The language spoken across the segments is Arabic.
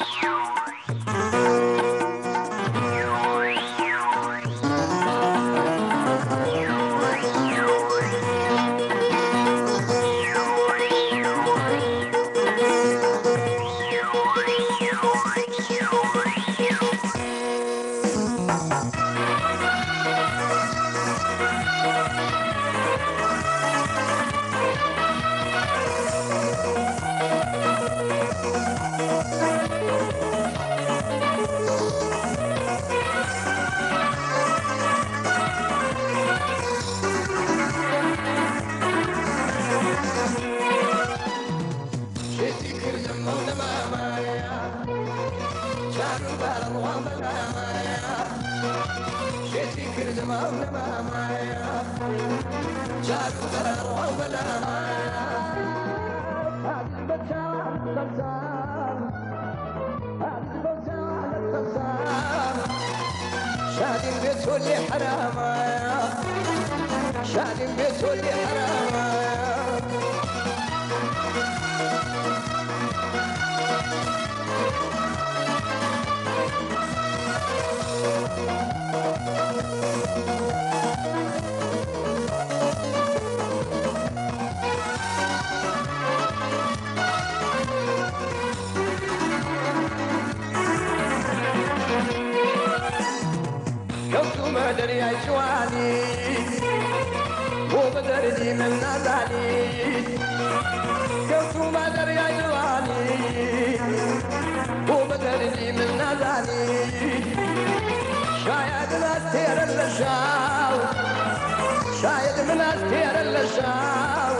you شادي البيت واللي حرامة شادي البيت واللي حرامة. ما دري عجواني مو بدردي من نزالي دري عجواني مو بدردي من نزالي شايد ناس تير اللشاو شايد من ناس تير اللشاو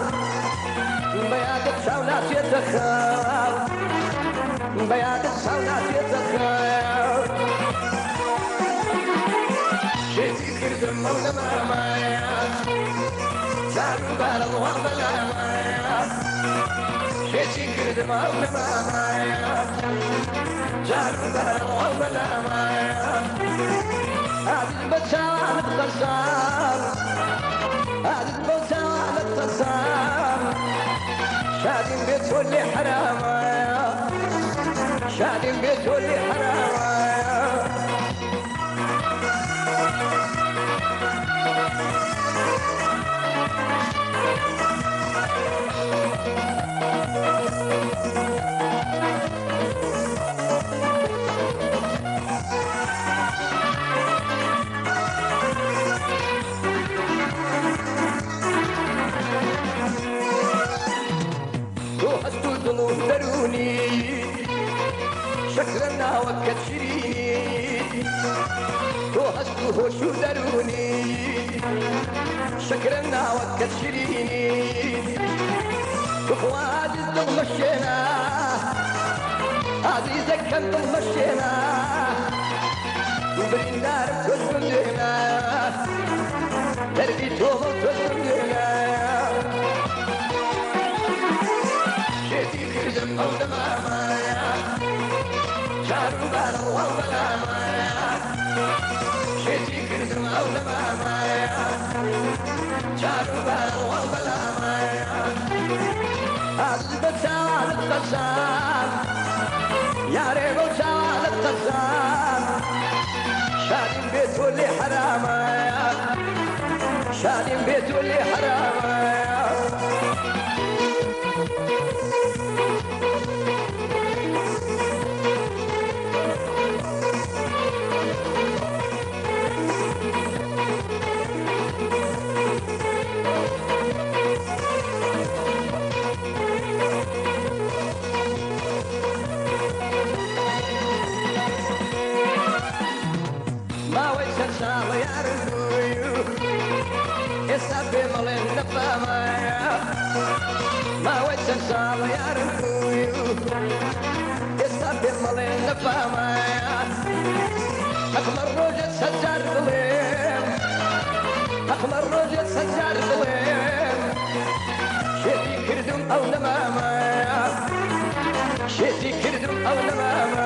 السونات يتخاو السونات يتخاو. مولا مايا سالو بارد وابلا مايا شتي كرد البيت واللي حرام شكرنا وكت روح الدوه شو دروني شكرنا وكت شريني اخوات الدم مشينا. هذه زكا الدم مشينا تسلمنا دربي توم تسلمنا شتي كردم أو دماما يا ريبو سال القسام شادي بيت واللي حرامه شادي بيت واللي حرامه يسبي ملين نفاما ما وجه شال يا رجويو يسبي ملين نفاما أحمر روجة سجار ظليم أحمر روجة سجار ظليم شيتي كردم أو نماما شيتي كردم أو نماما